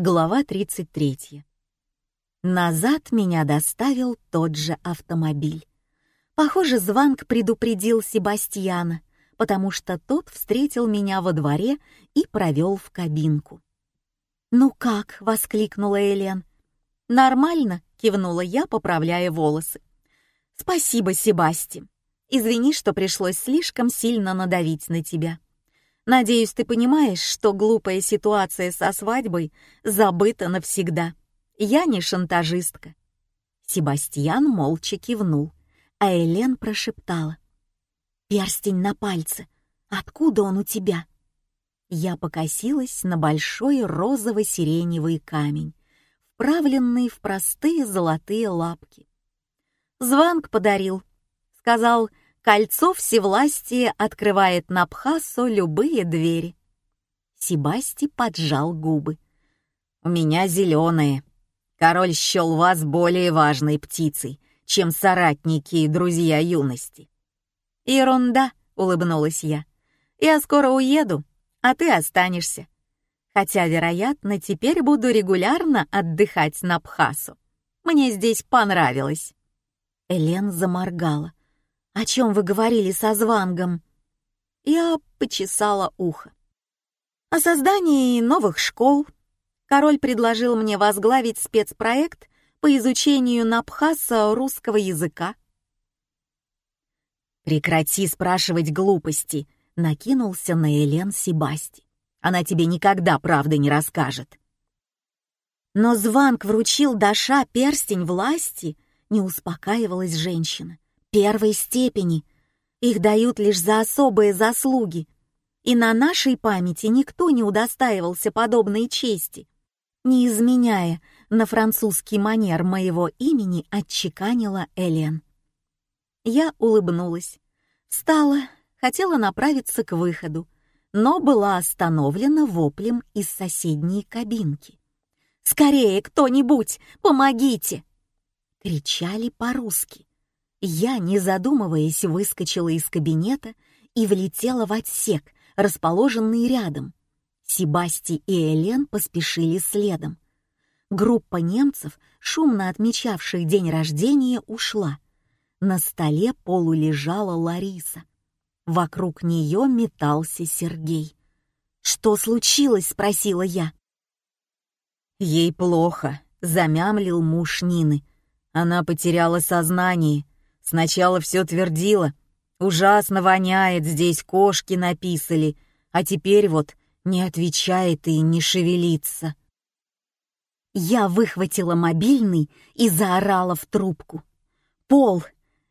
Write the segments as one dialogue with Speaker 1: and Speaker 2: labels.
Speaker 1: Глава 33. Назад меня доставил тот же автомобиль. Похоже, Званг предупредил Себастьяна, потому что тот встретил меня во дворе и провел в кабинку. «Ну как?» — воскликнула Элен. «Нормально», — кивнула я, поправляя волосы. «Спасибо, Себасти. Извини, что пришлось слишком сильно надавить на тебя. Надеюсь, ты понимаешь, что глупая ситуация со свадьбой забыта навсегда. Я не шантажистка». Себастьян молча кивнул, а Элен прошептала. «Перстень на пальце. Откуда он у тебя?» Я покосилась на большой розово-сиреневый камень, вправленный в простые золотые лапки. Званг подарил. Сказал, Кольцо всевластия открывает на Пхасо любые двери. Себасти поджал губы. «У меня зеленые. Король счел вас более важной птицей, чем соратники и друзья юности». «Ерунда», — улыбнулась я. «Я скоро уеду, а ты останешься. Хотя, вероятно, теперь буду регулярно отдыхать на Пхасу. Мне здесь понравилось». Элен заморгала. «О чем вы говорили со Звангом?» Я почесала ухо. «О создании новых школ. Король предложил мне возглавить спецпроект по изучению Напхаса русского языка».
Speaker 2: «Прекрати спрашивать глупости», — накинулся на Элен Себасти. «Она тебе никогда правды не расскажет».
Speaker 1: «Но Званг вручил Даша перстень власти», — не успокаивалась женщина первой степени. Их дают лишь за особые заслуги. И на нашей памяти никто не удостаивался подобной чести. Не изменяя на французский манер моего имени, отчеканила Элен. Я улыбнулась. Встала, хотела направиться к выходу, но была остановлена воплем из соседней кабинки. «Скорее, кто-нибудь! Помогите!» Кричали по-русски. Я, не задумываясь, выскочила из кабинета и влетела в отсек, расположенный рядом. Себасти и Элен поспешили следом. Группа немцев, шумно отмечавших день рождения, ушла. На столе полулежала Лариса. Вокруг нее метался Сергей. «Что случилось?» — спросила я.
Speaker 2: «Ей плохо», — замямлил муж Нины. «Она потеряла сознание Сначала все твердила. Ужасно воняет, здесь кошки написали, а теперь вот не отвечает и не шевелится.
Speaker 1: Я выхватила мобильный и заорала в трубку. «Пол,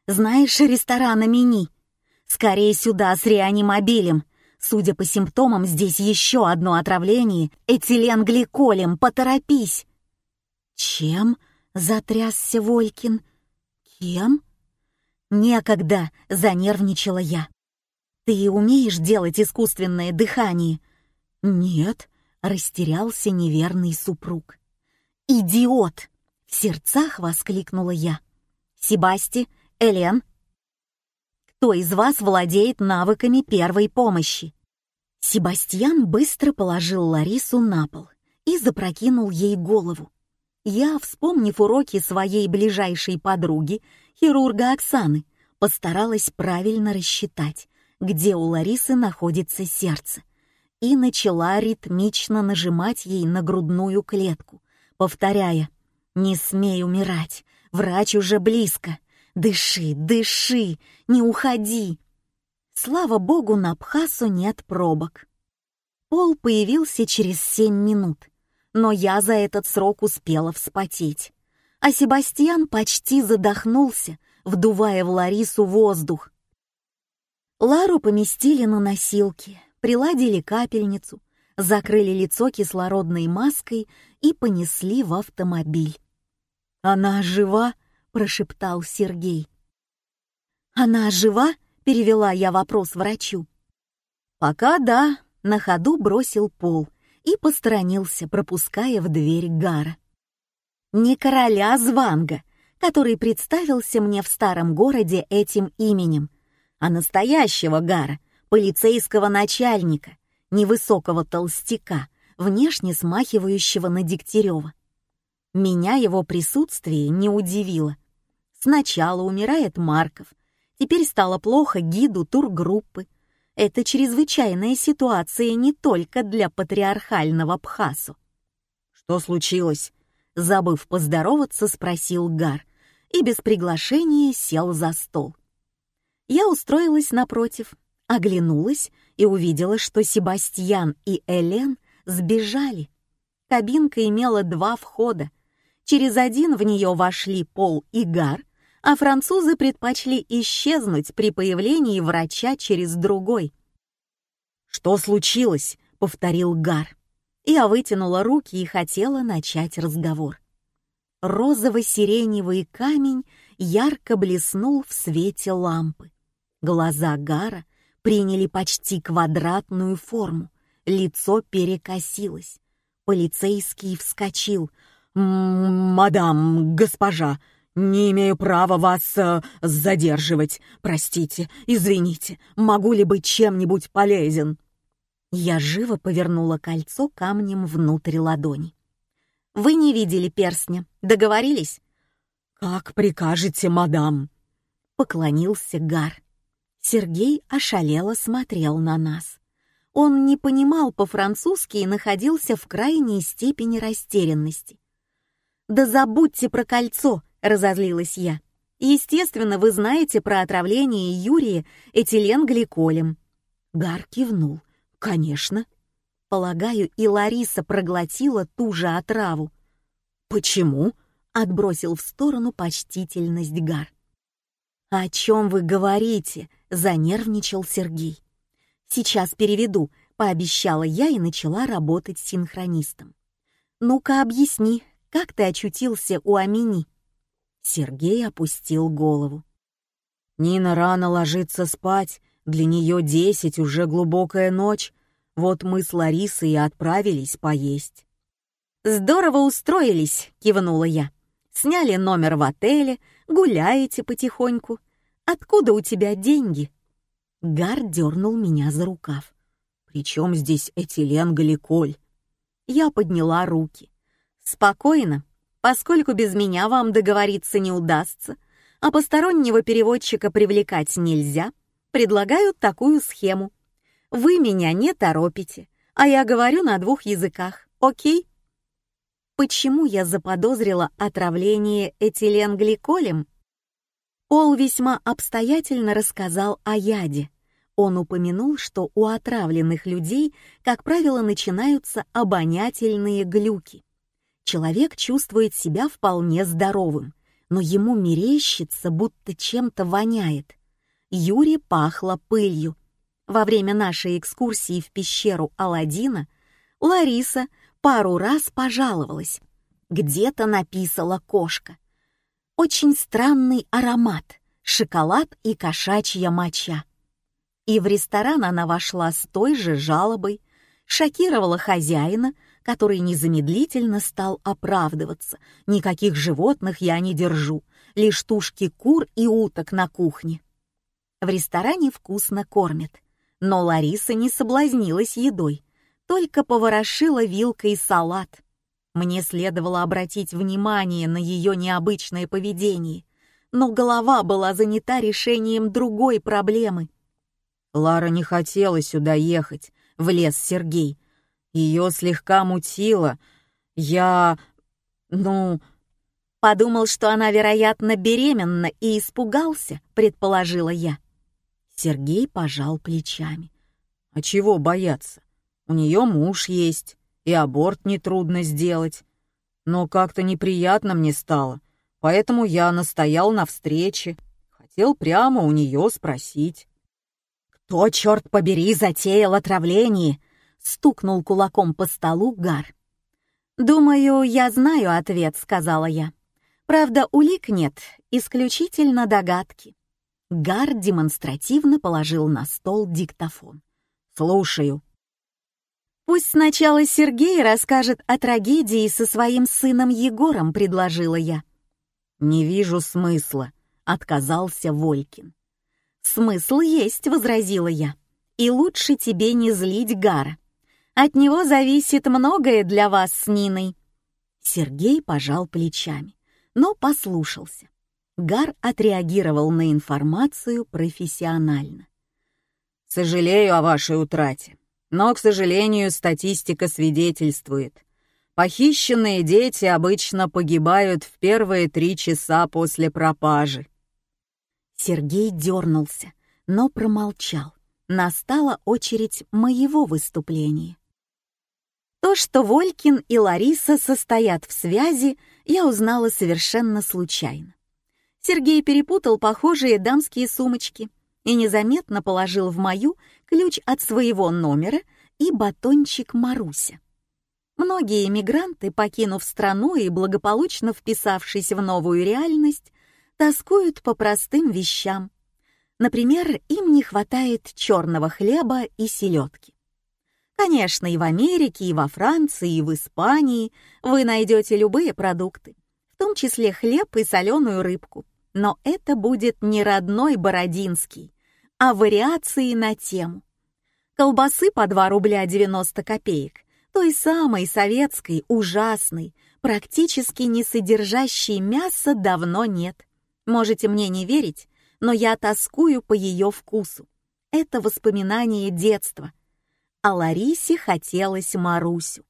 Speaker 1: знаешь ресторана Мини? Скорее сюда с реанимобилем. Судя по симптомам, здесь еще одно отравление этиленгликолем. Поторопись!» «Чем?» — затрясся Волькин. «Кем?» «Некогда!» — занервничала я. «Ты умеешь делать искусственное дыхание?» «Нет», — растерялся неверный супруг. «Идиот!» — в сердцах воскликнула я. «Себасти, Элен, кто из вас владеет навыками первой помощи?» Себастьян быстро положил Ларису на пол и запрокинул ей голову. Я, вспомнив уроки своей ближайшей подруги, хирурга Оксаны, постаралась правильно рассчитать, где у Ларисы находится сердце, и начала ритмично нажимать ей на грудную клетку, повторяя «Не смей умирать, врач уже близко, дыши, дыши, не уходи». Слава богу, на Абхасу нет пробок. Пол появился через семь минут, но я за этот срок успела вспотеть а Себастьян почти задохнулся, вдувая в Ларису воздух. Лару поместили на носилки, приладили капельницу, закрыли лицо кислородной маской и понесли в автомобиль. «Она жива?» — прошептал Сергей. «Она жива?» — перевела я вопрос врачу. «Пока да», — на ходу бросил пол и посторонился, пропуская в дверь Гара не короля Званга, который представился мне в старом городе этим именем, а настоящего Гара, полицейского начальника, невысокого толстяка, внешне смахивающего на Дегтярева. Меня его присутствие не удивило. Сначала умирает Марков, теперь стало плохо гиду тургруппы. Это чрезвычайная ситуация не только для патриархального Бхасу.
Speaker 2: «Что случилось?»
Speaker 1: Забыв поздороваться, спросил Гар и без приглашения сел за стол. Я устроилась напротив, оглянулась и увидела, что Себастьян и Элен сбежали. Кабинка имела два входа. Через один в нее вошли Пол и Гар, а французы предпочли исчезнуть при появлении врача через другой.
Speaker 2: «Что случилось?» — повторил Гар.
Speaker 1: Я вытянула руки и хотела начать разговор. Розово-сиреневый камень ярко блеснул в свете лампы. Глаза Гара приняли почти квадратную форму, лицо перекосилось. Полицейский вскочил.
Speaker 2: «Мадам, госпожа, не имею права вас э, задерживать. Простите, извините, могу ли быть чем-нибудь полезен?»
Speaker 1: Я живо повернула кольцо камнем внутрь ладони. «Вы не видели перстня. Договорились?»
Speaker 2: «Как прикажете, мадам?»
Speaker 1: Поклонился Гар. Сергей ошалело смотрел на нас. Он не понимал по-французски и находился в крайней степени растерянности. «Да забудьте про кольцо!» — разозлилась я. «Естественно, вы знаете про отравление Юрия этиленгликолем». Гар кивнул. «Конечно». Полагаю, и Лариса проглотила ту же отраву.
Speaker 2: «Почему?»
Speaker 1: — отбросил в сторону почтительность Гар. «О чем вы говорите?» — занервничал Сергей. «Сейчас переведу», — пообещала я и начала работать синхронистом. «Ну-ка объясни, как ты очутился у Амини?» Сергей опустил голову.
Speaker 2: «Нина рано ложится спать, для нее десять, уже глубокая ночь. Вот мы с Ларисой и отправились поесть».
Speaker 1: «Здорово устроились», — кивнула я. «Сняли номер в отеле, гуляете потихоньку. Откуда у тебя деньги?» Гар дернул меня за рукав.
Speaker 2: «При чем здесь этиленгликоль?»
Speaker 1: Я подняла руки. «Спокойно, поскольку без меня вам договориться не удастся, а постороннего переводчика привлекать нельзя, предлагаю такую схему. Вы меня не торопите, а я говорю на двух языках, окей?» Почему я заподозрила отравление этиленгликолем? Пол весьма обстоятельно рассказал о яде. Он упомянул, что у отравленных людей, как правило, начинаются обонятельные глюки. Человек чувствует себя вполне здоровым, но ему мерещится, будто чем-то воняет. Юре пахло пылью. Во время нашей экскурсии в пещеру Аладдина Лариса пару раз пожаловалась. Где-то написала кошка. Очень странный аромат, шоколад и кошачья моча. И в ресторан она вошла с той же жалобой, шокировала хозяина, который незамедлительно стал оправдываться. Никаких животных я не держу, лишь тушки кур и уток на кухне. В ресторане вкусно кормят, но Лариса не соблазнилась едой только поворошила вилкой салат. Мне следовало обратить внимание на ее необычное поведение, но голова была занята решением другой проблемы.
Speaker 2: Лара не хотела сюда ехать, влез Сергей. Ее слегка мутило. Я... ну...
Speaker 1: Подумал, что она, вероятно, беременна и испугался, предположила я. Сергей пожал плечами.
Speaker 2: А чего бояться? У нее муж есть, и аборт нетрудно сделать. Но как-то неприятно мне стало, поэтому я настоял на встрече. Хотел прямо у нее спросить.
Speaker 1: «Кто, черт побери, затеял отравление?» — стукнул кулаком по столу Гар. «Думаю, я знаю ответ», — сказала я. «Правда, улик нет, исключительно догадки». Гар демонстративно положил на стол диктофон.
Speaker 2: «Слушаю»,
Speaker 1: «Пусть сначала Сергей расскажет о трагедии со своим сыном Егором», — предложила я.
Speaker 2: «Не вижу смысла», — отказался Волькин.
Speaker 1: «Смысл есть», — возразила я. «И лучше тебе не злить Гара. От него зависит многое для вас с Ниной».
Speaker 2: Сергей пожал плечами, но послушался. Гар отреагировал на информацию профессионально.
Speaker 3: «Сожалею о вашей утрате, но, к сожалению, статистика свидетельствует. Похищенные дети обычно погибают в первые три часа после пропажи».
Speaker 2: Сергей дернулся, но промолчал. Настала очередь моего выступления.
Speaker 1: То, что Волькин и Лариса состоят в связи, я узнала совершенно случайно. Сергей перепутал похожие дамские сумочки и незаметно положил в мою ключ от своего номера и батончик Маруся. Многие эмигранты, покинув страну и благополучно вписавшись в новую реальность, тоскуют по простым вещам. Например, им не хватает черного хлеба и селедки. Конечно, и в Америке, и во Франции, и в Испании вы найдете любые продукты, в том числе хлеб и соленую рыбку. Но это будет не родной бородинский, а вариации на тему. Колбасы по 2 рубля 90 копеек, той самой советской, ужасной, практически не содержащей мяса давно нет. Можете мне не верить, но я тоскую по ее вкусу. Это воспоминание детства, а Ларисе хотелось Марусю.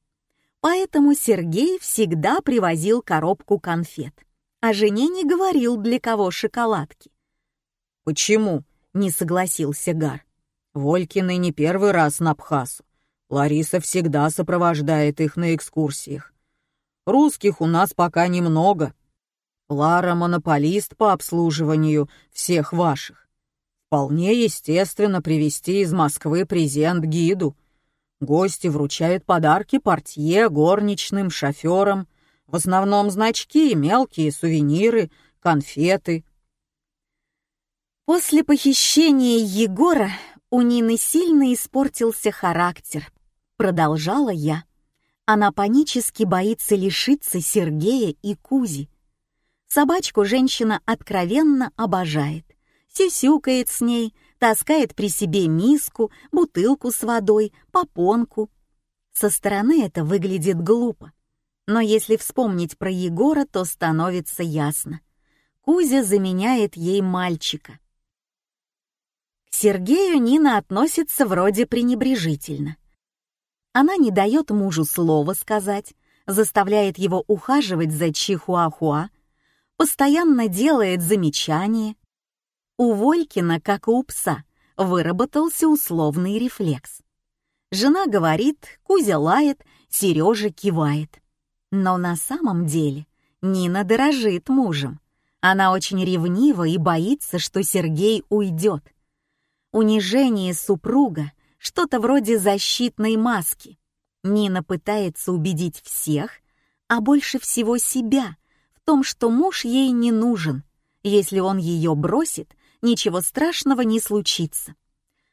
Speaker 1: Поэтому Сергей всегда привозил коробку конфет, а жене не говорил, для кого шоколадки.
Speaker 3: «Почему?» — не согласился Гар. «Волькины не первый раз на Абхазу. Лариса всегда сопровождает их на экскурсиях. Русских у нас пока немного. Лара — монополист по обслуживанию всех ваших. Вполне естественно привезти из Москвы презент гиду. Гости вручают подарки портье, горничным, шоферам. В основном значки, мелкие сувениры, конфеты.
Speaker 1: После похищения Егора у Нины сильно испортился характер, продолжала я. Она панически боится лишиться Сергея и Кузи. Собачку женщина откровенно обожает сисюкает с ней, таскает при себе миску, бутылку с водой, попонку. Со стороны это выглядит глупо. Но если вспомнить про Егора, то становится ясно. Кузя заменяет ей мальчика. К Сергею Нина относится вроде пренебрежительно. Она не дает мужу слова сказать, заставляет его ухаживать за чихуахуа, постоянно делает замечания, у Волькина, как и у пса, выработался условный рефлекс. Жена говорит, Кузя лает, Сережа кивает. Но на самом деле Нина дорожит мужем. Она очень ревнива и боится, что Сергей уйдет. Унижение супруга — что-то вроде защитной маски. Нина пытается убедить всех, а больше всего себя, в том, что муж ей не нужен. Если он ее бросит, ничего страшного не случится.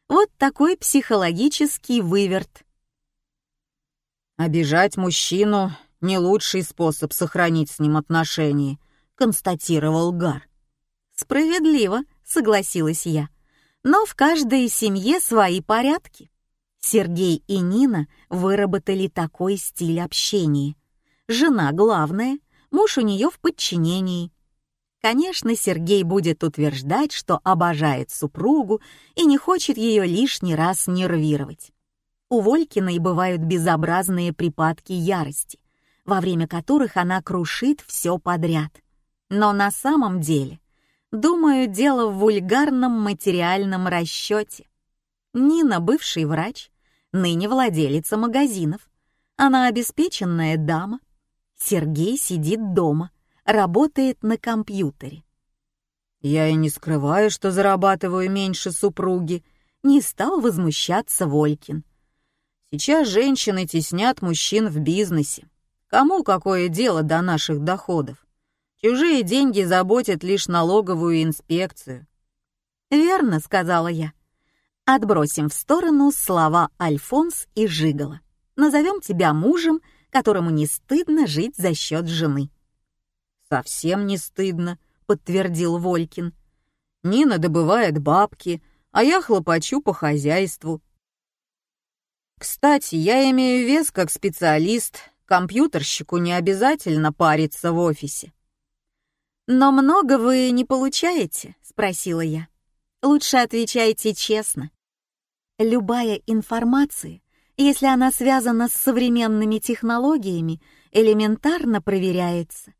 Speaker 1: Вот такой психологический выверт.
Speaker 3: «Обижать мужчину — не лучший способ сохранить с ним отношения», — констатировал Гар.
Speaker 1: «Справедливо», — согласилась я. «Но в каждой семье свои порядки. Сергей и Нина выработали такой стиль общения. Жена главная, муж у нее в подчинении. Конечно, Сергей будет утверждать, что обожает супругу и не хочет ее лишний раз нервировать. У Волькиной бывают безобразные припадки ярости, во время которых она крушит все подряд. Но на самом деле, думаю, дело в вульгарном материальном расчете. Нина — бывший врач, ныне владелица магазинов. Она обеспеченная дама. Сергей сидит дома, работает на компьютере.
Speaker 3: «Я и не скрываю, что зарабатываю меньше супруги», — не стал возмущаться Волькин. «Сейчас женщины теснят мужчин в бизнесе. Кому какое дело до наших доходов? Чужие деньги заботят лишь налоговую инспекцию».
Speaker 1: «Верно», — сказала я. Отбросим в сторону слова Альфонс и Жигала. Назовем тебя мужем, которому не стыдно жить за счет жены.
Speaker 3: «Совсем не стыдно», — подтвердил Волькин. «Нина добывает бабки, а я хлопочу по хозяйству». Кстати, я имею вес как специалист, компьютерщику не обязательно париться в офисе.
Speaker 1: «Но много вы не получаете?» — спросила я. «Лучше отвечайте честно. Любая информация, если она связана с современными технологиями, элементарно проверяется».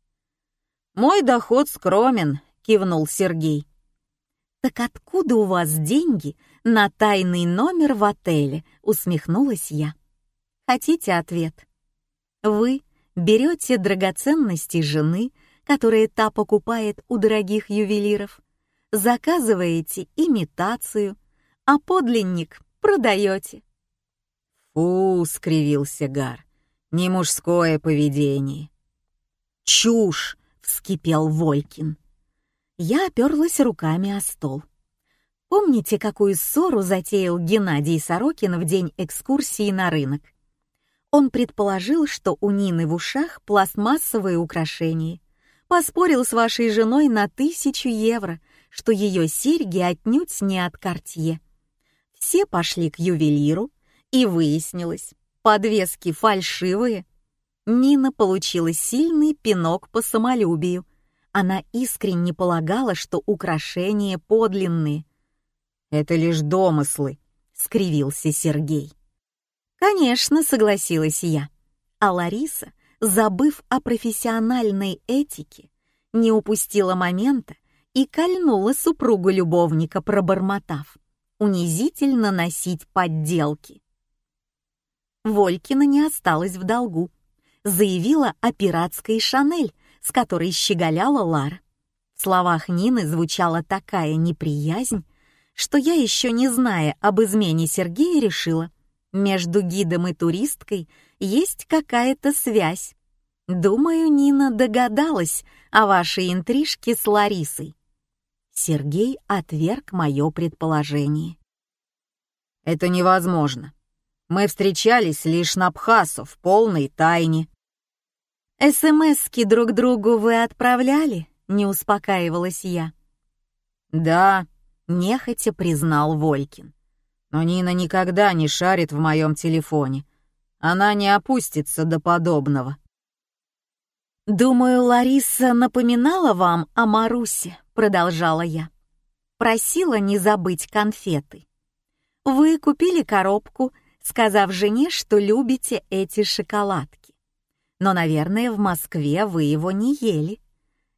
Speaker 3: «Мой доход скромен», — кивнул Сергей.
Speaker 1: «Так откуда у вас деньги на тайный номер в отеле?» — усмехнулась я. «Хотите ответ?» Вы берете драгоценности жены, которые та покупает у дорогих ювелиров, заказываете имитацию, а подлинник продаете.
Speaker 3: «Фу!» — скривился Гар. «Не мужское поведение».
Speaker 1: «Чушь!» — вскипел Волькин. Я оперлась руками о стол. Помните, какую ссору затеял Геннадий Сорокин в день экскурсии на рынок? Он предположил, что у Нины в ушах пластмассовые украшения. Поспорил с вашей женой на тысячу евро, что ее серьги отнюдь не от Кортье. Все пошли к ювелиру, и выяснилось, подвески фальшивые. Нина получила сильный пинок по самолюбию. Она искренне полагала, что украшения подлинные.
Speaker 3: «Это лишь домыслы», — скривился Сергей.
Speaker 1: «Конечно», — согласилась я. А Лариса, забыв о профессиональной этике, не упустила момента и кольнула супругу любовника, пробормотав. Унизительно носить подделки. Волькина не осталась в долгу. Заявила о пиратской Шанель, с которой щеголяла Лара. В словах Нины звучала такая неприязнь, что я еще не зная об измене Сергея решила, между гидом и туристкой есть какая-то связь. Думаю, Нина догадалась о вашей интрижке с Ларисой. Сергей отверг мое предположение.
Speaker 3: Это невозможно. Мы встречались лишь на Бхасу в полной тайне.
Speaker 1: СМСки друг другу вы отправляли? Не успокаивалась я.
Speaker 3: Да,
Speaker 1: нехотя признал Волькин.
Speaker 3: Но Нина никогда не шарит в моем телефоне. Она не опустится до подобного.
Speaker 1: «Думаю, Лариса напоминала вам о Марусе», — продолжала я. «Просила не забыть конфеты. Вы купили коробку, сказав жене, что любите эти шоколадки. Но, наверное, в Москве вы его не ели.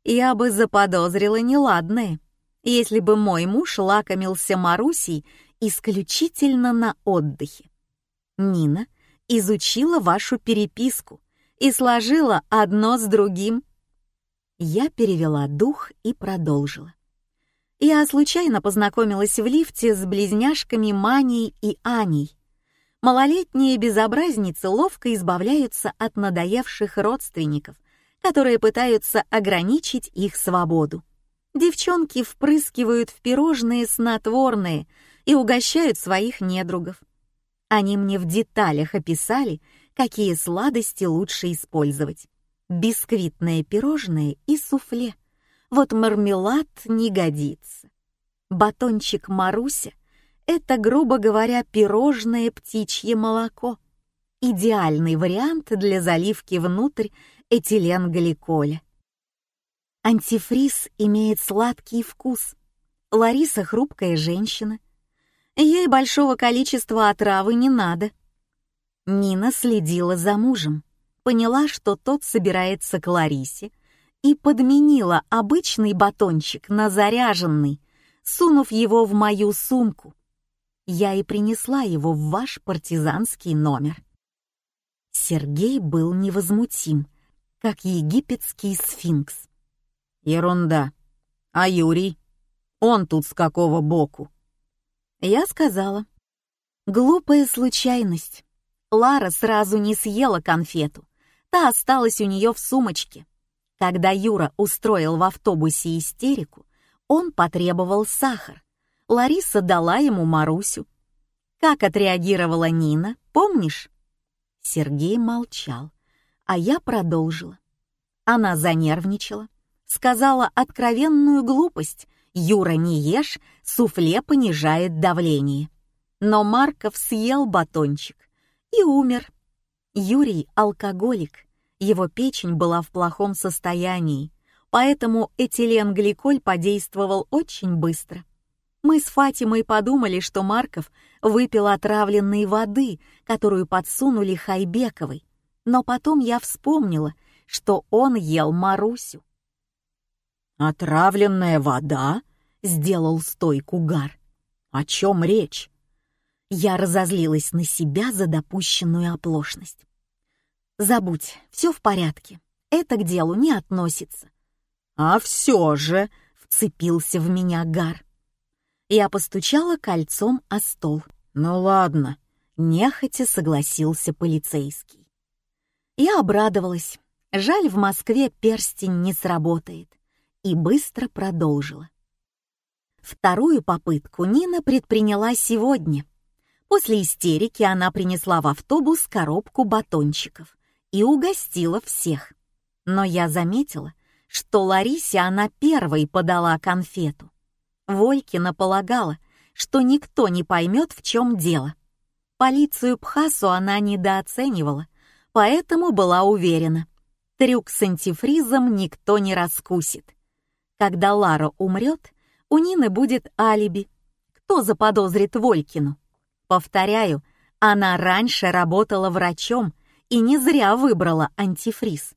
Speaker 1: Я бы заподозрила неладное, если бы мой муж лакомился Марусей исключительно на отдыхе. Нина изучила вашу переписку и сложила одно с другим. Я перевела дух и продолжила. Я случайно познакомилась в лифте с близняшками Маней и Аней. Малолетние безобразницы ловко избавляются от надоевших родственников, которые пытаются ограничить их свободу. Девчонки впрыскивают в пирожные снотворные, и угощают своих недругов. Они мне в деталях описали, какие сладости лучше использовать. Бисквитное пирожное и суфле. Вот мармелад не годится. Батончик Маруся — это, грубо говоря, пирожное птичье молоко. Идеальный вариант для заливки внутрь этиленгликоля. Антифриз имеет сладкий вкус. Лариса хрупкая женщина, Ей большого количества отравы не надо. Нина следила за мужем, поняла, что тот собирается к Ларисе, и подменила обычный батончик на заряженный, сунув его в мою сумку. Я и принесла его в ваш партизанский номер. Сергей был невозмутим, как египетский сфинкс.
Speaker 3: Ерунда. А Юрий? Он тут с какого боку?
Speaker 1: Я сказала. Глупая случайность. Лара сразу не съела конфету. Та осталась у нее в сумочке. Когда Юра устроил в автобусе истерику, он потребовал сахар. Лариса дала ему Марусю. Как отреагировала Нина, помнишь? Сергей молчал, а я продолжила. Она занервничала, сказала откровенную глупость, Юра, не ешь, суфле понижает давление. Но Марков съел батончик и умер. Юрий — алкоголик, его печень была в плохом состоянии, поэтому этиленгликоль подействовал очень быстро. Мы с Фатимой подумали, что Марков выпил отравленной воды, которую подсунули Хайбековой, но потом я вспомнила, что он ел Марусю.
Speaker 3: «Отравленная вода?» — сделал стойку Гар. «О чем речь?»
Speaker 1: Я разозлилась на себя за допущенную оплошность. «Забудь, все в порядке. Это к делу не относится».
Speaker 3: «А все же...»
Speaker 1: — вцепился в меня Гар. Я постучала кольцом о стол.
Speaker 3: «Ну ладно», —
Speaker 1: нехотя согласился полицейский. Я обрадовалась. Жаль, в Москве перстень не сработает и быстро продолжила. Вторую попытку Нина предприняла сегодня. После истерики она принесла в автобус коробку батончиков и угостила всех. Но я заметила, что Ларисе она первой подала конфету. Волькина полагала, что никто не поймет, в чем дело. Полицию Пхасу она недооценивала, поэтому была уверена. Трюк с антифризом никто не раскусит. Когда Лара умрет, у Нины будет алиби. Кто заподозрит Волькину? Повторяю, она раньше работала врачом и не зря выбрала антифриз.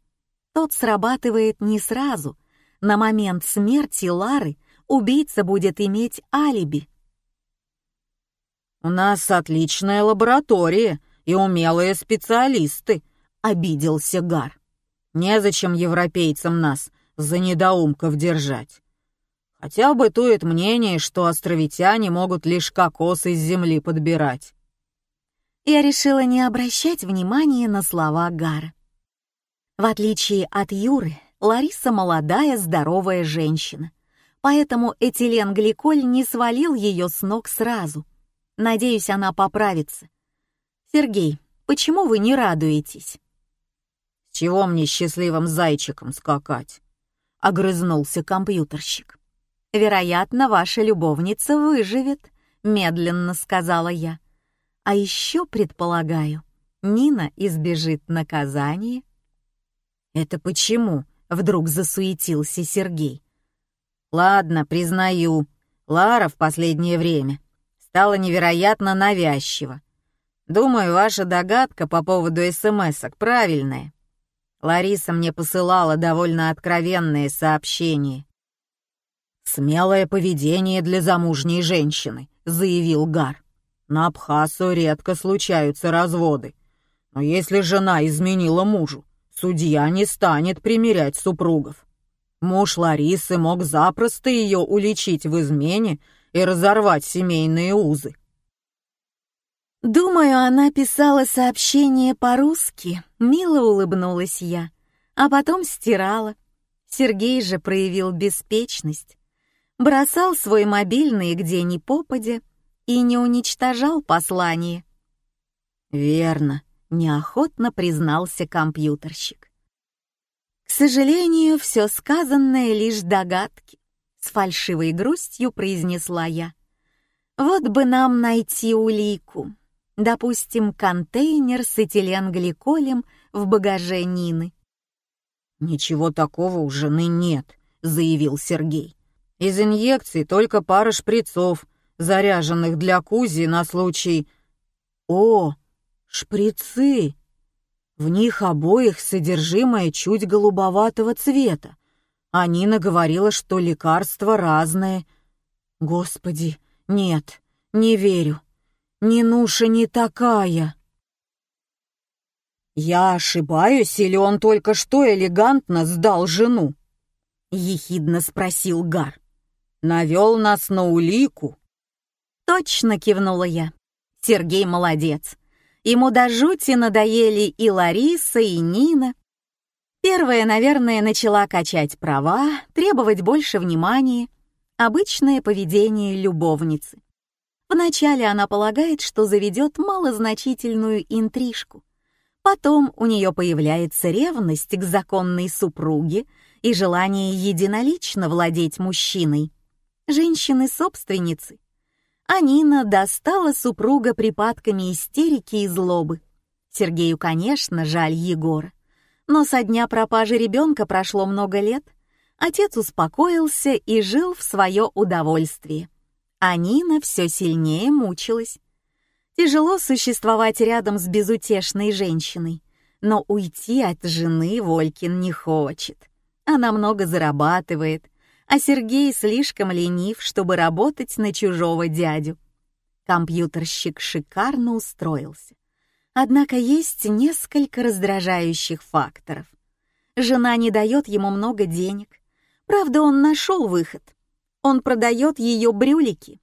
Speaker 1: Тот срабатывает не сразу. На момент смерти Лары убийца будет иметь алиби.
Speaker 3: «У нас отличная лаборатория и умелые специалисты», — обиделся Гар. «Незачем европейцам нас за недоумков держать. Хотя бытует мнение, что островитяне могут лишь кокосы из земли подбирать.
Speaker 1: Я решила не обращать внимания на слова Гара. В отличие от Юры, Лариса молодая, здоровая женщина, поэтому этиленгликоль не свалил ее с ног сразу. Надеюсь, она поправится. Сергей, почему вы не радуетесь?
Speaker 3: С чего мне счастливым зайчиком скакать? — огрызнулся компьютерщик.
Speaker 1: «Вероятно, ваша любовница выживет», — медленно сказала я. «А еще, предполагаю, Нина избежит наказания».
Speaker 3: «Это почему?» — вдруг засуетился Сергей. «Ладно, признаю, Лара в последнее время стала невероятно навязчива. Думаю, ваша догадка по поводу СМСок правильная. Лариса мне посылала довольно откровенные сообщения. «Смелое поведение для замужней женщины», — заявил Гар. «На Абхазу редко случаются разводы. Но если жена изменила мужу, судья не станет примирять супругов. Муж Ларисы мог запросто ее уличить в измене и разорвать семейные узы.
Speaker 1: «Думаю, она писала сообщение по-русски», — мило улыбнулась я, а потом стирала. Сергей же проявил беспечность, бросал свой мобильный где ни попадя и не уничтожал послание.
Speaker 3: «Верно», —
Speaker 1: неохотно признался компьютерщик. «К сожалению, все сказанное лишь догадки», — с фальшивой грустью произнесла я. «Вот бы нам найти улику». Допустим, контейнер с этиленгликолем в багаже Нины.
Speaker 3: «Ничего такого у жены нет», — заявил Сергей. «Из инъекций только пара шприцов, заряженных для Кузи на случай...» «О, шприцы!» В них обоих содержимое чуть голубоватого цвета. А говорила, что лекарства разные. Господи, нет, не верю. Нинуша не такая. Я ошибаюсь, или он только что элегантно сдал жену? Ехидно спросил Гар. Навел нас на улику.
Speaker 1: Точно кивнула я. Сергей молодец. Ему до жути надоели и Лариса, и Нина. Первая, наверное, начала качать права, требовать больше внимания. Обычное поведение любовницы. Вначале она полагает, что заведет малозначительную интрижку. Потом у нее появляется ревность к законной супруге и желание единолично владеть мужчиной. Женщины-собственницы. А Нина достала супруга припадками истерики и злобы. Сергею, конечно, жаль Егора. Но со дня пропажи ребенка прошло много лет. Отец успокоился и жил в свое удовольствие. А Нина все сильнее мучилась. Тяжело существовать рядом с безутешной женщиной, но уйти от жены Волькин не хочет. Она много зарабатывает, а Сергей слишком ленив, чтобы работать на чужого дядю. Компьютерщик шикарно устроился. Однако есть несколько раздражающих факторов. Жена не дает ему много денег. Правда, он нашел выход. Он продает ее брюлики.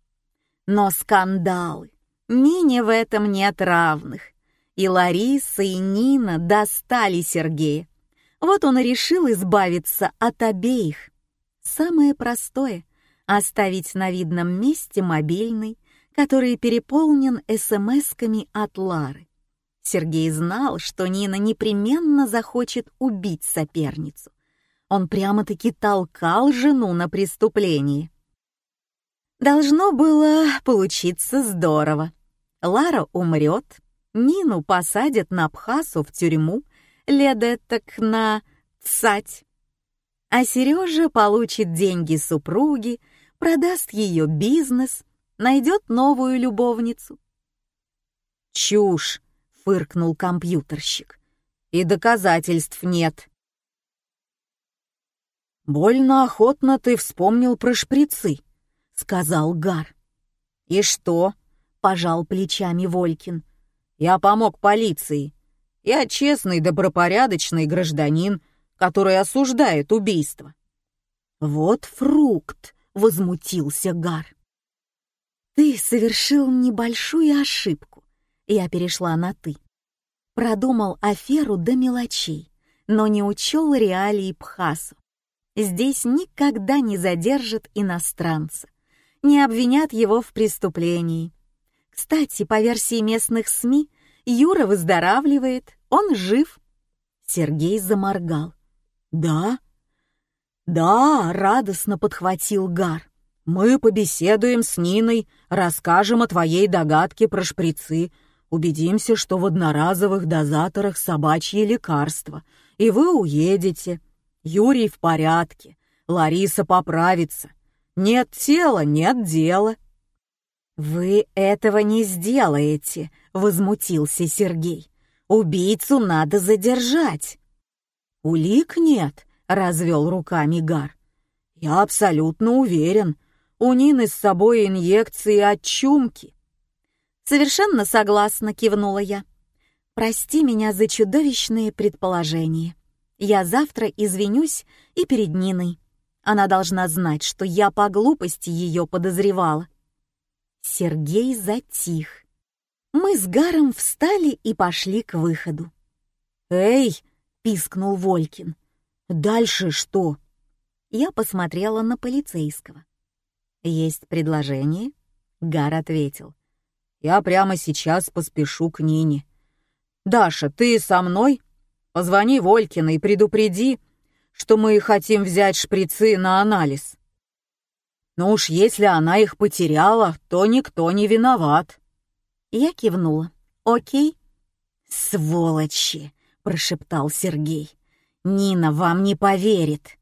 Speaker 1: Но скандалы. Нине в этом нет равных. И Лариса, и Нина достали Сергея. Вот он и решил избавиться от обеих. Самое простое — оставить на видном месте мобильный, который переполнен смс-ками от Лары. Сергей знал, что Нина непременно захочет убить соперницу. Он прямо-таки толкал жену на преступление. Должно было получиться здорово. Лара умрет, Нину посадят на Абхазу в тюрьму, лет так на цать. А Сережа получит деньги супруги, продаст ее бизнес, найдет новую любовницу.
Speaker 2: «Чушь!» — фыркнул компьютерщик. «И доказательств нет». «Больно охотно ты вспомнил про шприцы», — сказал Гар. «И что?» — пожал плечами Волькин. «Я помог полиции. Я честный, добропорядочный гражданин, который осуждает убийство».
Speaker 1: «Вот фрукт!» — возмутился Гар. «Ты совершил небольшую ошибку». Я перешла на «ты». Продумал аферу до мелочей, но не учел реалии Пхасу. Здесь никогда не задержат иностранца, не обвинят его в преступлении. Кстати, по версии местных СМИ, Юра выздоравливает, он жив. Сергей заморгал.
Speaker 2: Да? Да, радостно подхватил Гар. Мы побеседуем с Ниной, расскажем о твоей догадке про шприцы, убедимся, что в одноразовых дозаторах собачье лекарство, и вы уедете. Юрий в порядке, Лариса поправится. Нет тела, нет дела.
Speaker 1: «Вы этого не сделаете», — возмутился Сергей. «Убийцу надо задержать».
Speaker 2: «Улик нет», — развел руками Гар. «Я абсолютно уверен. У Нины с собой инъекции от чумки».
Speaker 1: «Совершенно согласна», — кивнула я. «Прости меня за чудовищные предположения. Я завтра извинюсь и перед Ниной. Она должна знать, что я по глупости ее подозревала». Сергей затих. Мы с Гаром встали и пошли к выходу.
Speaker 2: «Эй!» — пискнул Волькин. «Дальше что?»
Speaker 1: Я посмотрела на полицейского. «Есть предложение?» Гар ответил.
Speaker 2: «Я прямо сейчас поспешу к Нине. Даша, ты со мной? Позвони Волькиной и предупреди, что мы хотим взять шприцы на анализ». Но уж если она их потеряла, то никто не виноват.
Speaker 1: Я кивнула. Окей.
Speaker 2: Сволочи, прошептал Сергей. Нина вам не поверит.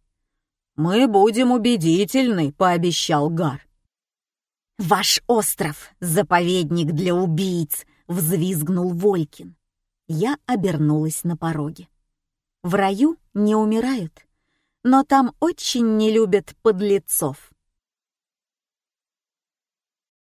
Speaker 2: Мы будем убедительны, пообещал Гар.
Speaker 1: Ваш остров — заповедник для убийц, взвизгнул Волькин. Я обернулась на пороге. В раю не умирают, но там очень не любят подлецов.